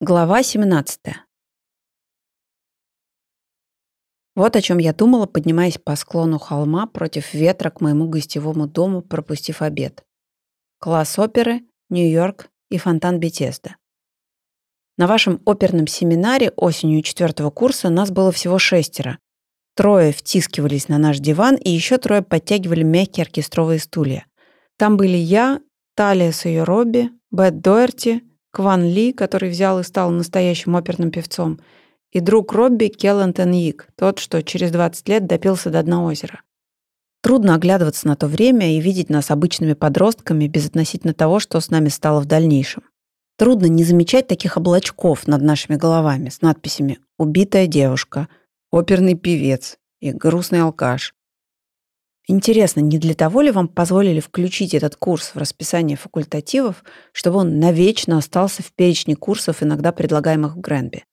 Глава 17. Вот о чем я думала, поднимаясь по склону холма против ветра к моему гостевому дому, пропустив обед. Класс оперы, Нью-Йорк и фонтан Бетезда. На вашем оперном семинаре осенью четвертого курса нас было всего шестеро. Трое втискивались на наш диван, и еще трое подтягивали мягкие оркестровые стулья. Там были я, Талия с ее Робби, Бет Доерти, Кван Ли, который взял и стал настоящим оперным певцом, и друг Робби Келлантон Йик, тот, что через 20 лет допился до дна озера. Трудно оглядываться на то время и видеть нас обычными подростками безотносительно того, что с нами стало в дальнейшем. Трудно не замечать таких облачков над нашими головами с надписями «Убитая девушка», «Оперный певец» и «Грустный алкаш». Интересно, не для того ли вам позволили включить этот курс в расписание факультативов, чтобы он навечно остался в перечне курсов, иногда предлагаемых в Гренби?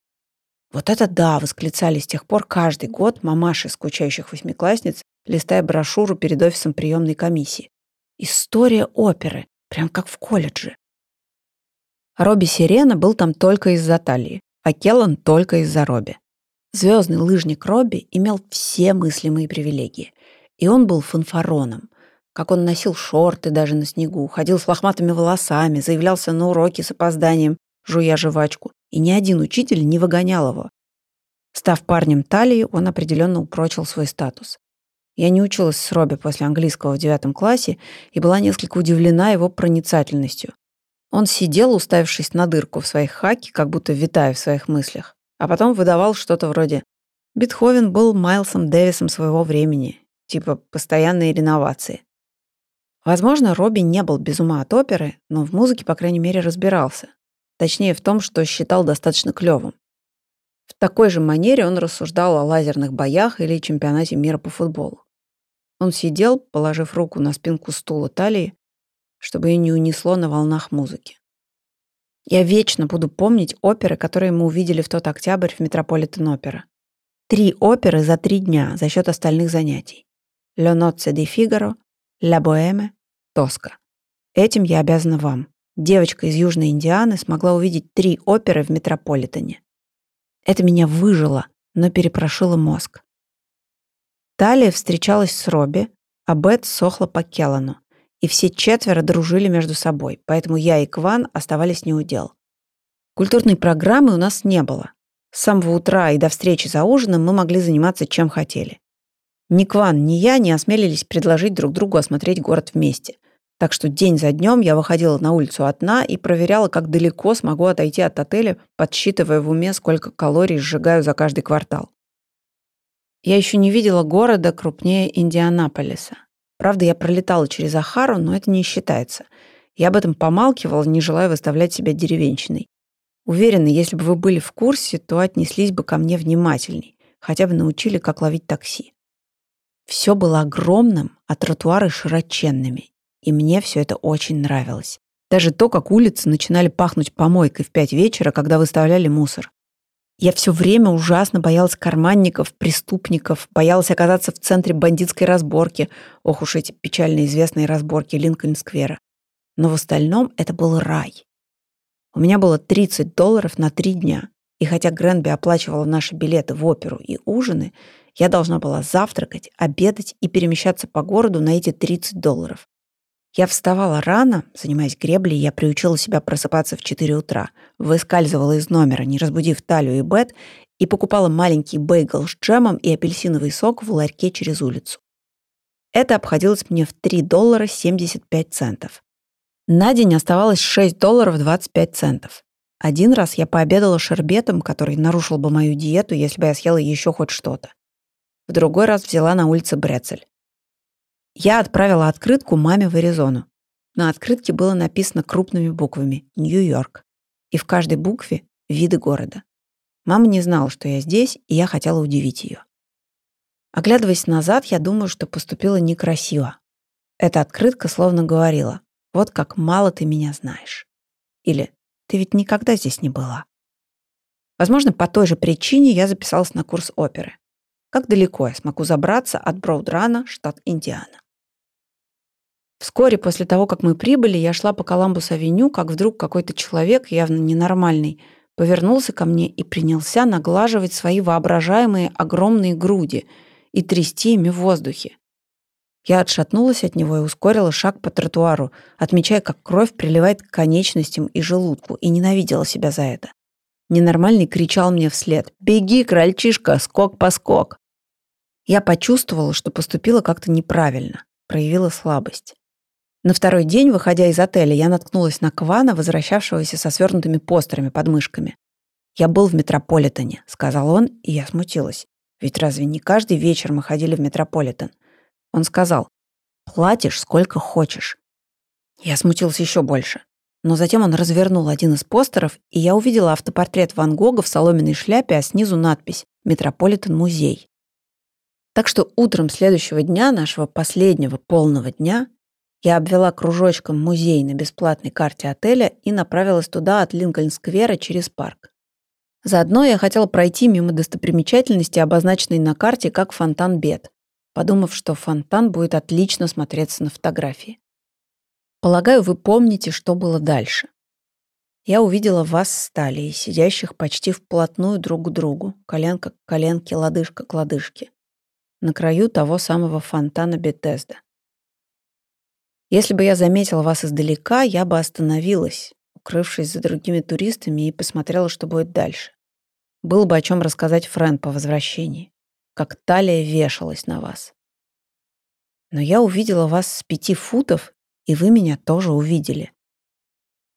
«Вот это да!» — восклицали с тех пор каждый год мамаши скучающих восьмиклассниц, листая брошюру перед офисом приемной комиссии. «История оперы, прям как в колледже». Робби Сирена был там только из-за талии, а Келлан только из-за Робби. Звездный лыжник Робби имел все мыслимые привилегии. И он был фанфароном. Как он носил шорты даже на снегу, ходил с лохматыми волосами, заявлялся на уроки с опозданием, жуя жвачку. И ни один учитель не выгонял его. Став парнем талии, он определенно упрочил свой статус. Я не училась с Робби после английского в девятом классе и была несколько удивлена его проницательностью. Он сидел, уставившись на дырку в своих хаке, как будто витая в своих мыслях, а потом выдавал что-то вроде «Бетховен был Майлсом Дэвисом своего времени, типа постоянные реновации. Возможно, Робби не был без ума от оперы, но в музыке, по крайней мере, разбирался. Точнее, в том, что считал достаточно клёвым. В такой же манере он рассуждал о лазерных боях или чемпионате мира по футболу. Он сидел, положив руку на спинку стула талии, чтобы ее не унесло на волнах музыки. Я вечно буду помнить оперы, которые мы увидели в тот октябрь в Метрополитен-опера. Три оперы за три дня за счет остальных занятий. «Le Nozze di Figaro», «La Bohème», «Тоска». Этим я обязана вам. Девочка из Южной Индианы смогла увидеть три оперы в Метрополитене. Это меня выжило, но перепрошило мозг. Талия встречалась с Робби, а Бет сохла по Келлану. И все четверо дружили между собой, поэтому я и Кван оставались неудел. Культурной программы у нас не было. С самого утра и до встречи за ужином мы могли заниматься чем хотели. Ни Кван, ни я не осмелились предложить друг другу осмотреть город вместе. Так что день за днем я выходила на улицу одна и проверяла, как далеко смогу отойти от отеля, подсчитывая в уме, сколько калорий сжигаю за каждый квартал. Я еще не видела города крупнее Индианаполиса. Правда, я пролетала через Ахару, но это не считается. Я об этом помалкивала, не желая выставлять себя деревенщиной. Уверена, если бы вы были в курсе, то отнеслись бы ко мне внимательней, хотя бы научили, как ловить такси. Все было огромным, а тротуары широченными. И мне все это очень нравилось. Даже то, как улицы начинали пахнуть помойкой в пять вечера, когда выставляли мусор. Я все время ужасно боялась карманников, преступников, боялась оказаться в центре бандитской разборки. Ох уж эти печально известные разборки Линкольн-сквера. Но в остальном это был рай. У меня было 30 долларов на три дня. И хотя Гренби оплачивала наши билеты в оперу и ужины, я должна была завтракать, обедать и перемещаться по городу на эти 30 долларов. Я вставала рано, занимаясь греблей, я приучила себя просыпаться в 4 утра, выскальзывала из номера, не разбудив Талию и Бет, и покупала маленький бейгл с джемом и апельсиновый сок в ларьке через улицу. Это обходилось мне в 3 доллара 75 центов. На день оставалось 6 долларов 25 центов. Один раз я пообедала шербетом, который нарушил бы мою диету, если бы я съела еще хоть что-то в другой раз взяла на улице Брецель. Я отправила открытку маме в Аризону. На открытке было написано крупными буквами «Нью-Йорк». И в каждой букве виды города. Мама не знала, что я здесь, и я хотела удивить ее. Оглядываясь назад, я думаю, что поступила некрасиво. Эта открытка словно говорила «Вот как мало ты меня знаешь». Или «Ты ведь никогда здесь не была». Возможно, по той же причине я записалась на курс оперы. Как далеко я смогу забраться от Броудрана, штат Индиана? Вскоре после того, как мы прибыли, я шла по Коламбус-авеню, как вдруг какой-то человек, явно ненормальный, повернулся ко мне и принялся наглаживать свои воображаемые огромные груди и трясти ими в воздухе. Я отшатнулась от него и ускорила шаг по тротуару, отмечая, как кровь приливает к конечностям и желудку, и ненавидела себя за это. Ненормальный кричал мне вслед «Беги, крольчишка, скок по скок!». Я почувствовала, что поступила как-то неправильно, проявила слабость. На второй день, выходя из отеля, я наткнулась на Квана, возвращавшегося со свернутыми постерами под мышками. «Я был в Метрополитене», — сказал он, и я смутилась. Ведь разве не каждый вечер мы ходили в Метрополитен? Он сказал, «Платишь сколько хочешь». Я смутилась еще больше. Но затем он развернул один из постеров, и я увидела автопортрет Ван Гога в соломенной шляпе, а снизу надпись «Метрополитен-музей». Так что утром следующего дня, нашего последнего полного дня, я обвела кружочком музей на бесплатной карте отеля и направилась туда от Линкольн-сквера через парк. Заодно я хотела пройти мимо достопримечательности, обозначенной на карте как фонтан Бет, подумав, что фонтан будет отлично смотреться на фотографии. Полагаю, вы помните, что было дальше. Я увидела вас с талией, сидящих почти вплотную друг к другу, коленка к коленке, лодыжка к лодыжке, на краю того самого фонтана Бетезда. Если бы я заметила вас издалека, я бы остановилась, укрывшись за другими туристами, и посмотрела, что будет дальше. Было бы о чем рассказать Френ по возвращении. Как талия вешалась на вас. Но я увидела вас с пяти футов, и вы меня тоже увидели.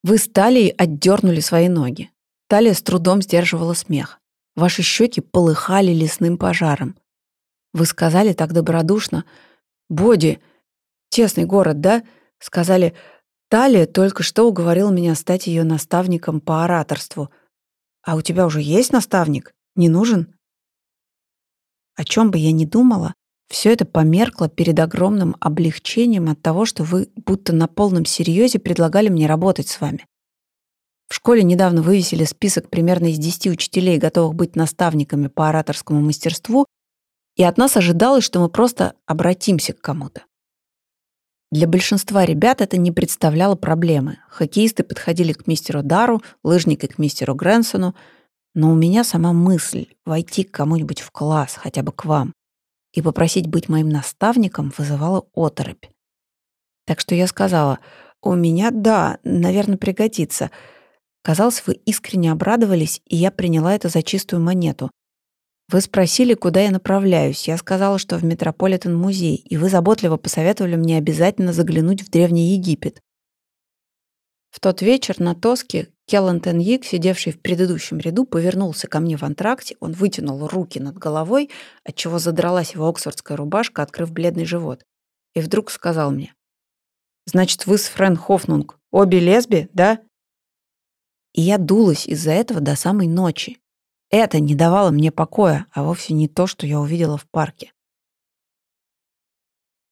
Вы с талией отдернули свои ноги. Талия с трудом сдерживала смех. Ваши щеки полыхали лесным пожаром. Вы сказали так добродушно, «Боди, Тесный город, да? Сказали, Талия только что уговорила меня стать ее наставником по ораторству. А у тебя уже есть наставник? Не нужен? О чем бы я ни думала, все это померкло перед огромным облегчением от того, что вы будто на полном серьезе предлагали мне работать с вами. В школе недавно вывесили список примерно из 10 учителей, готовых быть наставниками по ораторскому мастерству, и от нас ожидалось, что мы просто обратимся к кому-то. Для большинства ребят это не представляло проблемы. Хоккеисты подходили к мистеру Дару, лыжники к мистеру Грэнсону, но у меня сама мысль войти к кому-нибудь в класс, хотя бы к вам, и попросить быть моим наставником вызывала оторопь. Так что я сказала, «У меня, да, наверное, пригодится». Казалось, вы искренне обрадовались, и я приняла это за чистую монету. Вы спросили, куда я направляюсь. Я сказала, что в Метрополитен-музей, и вы заботливо посоветовали мне обязательно заглянуть в Древний Египет. В тот вечер на Тоске Келлантен Йик, сидевший в предыдущем ряду, повернулся ко мне в антракте, он вытянул руки над головой, отчего задралась его оксфордская рубашка, открыв бледный живот, и вдруг сказал мне, «Значит, вы с Френ Хофнунг обе лесби, да?» И я дулась из-за этого до самой ночи. Это не давало мне покоя, а вовсе не то, что я увидела в парке.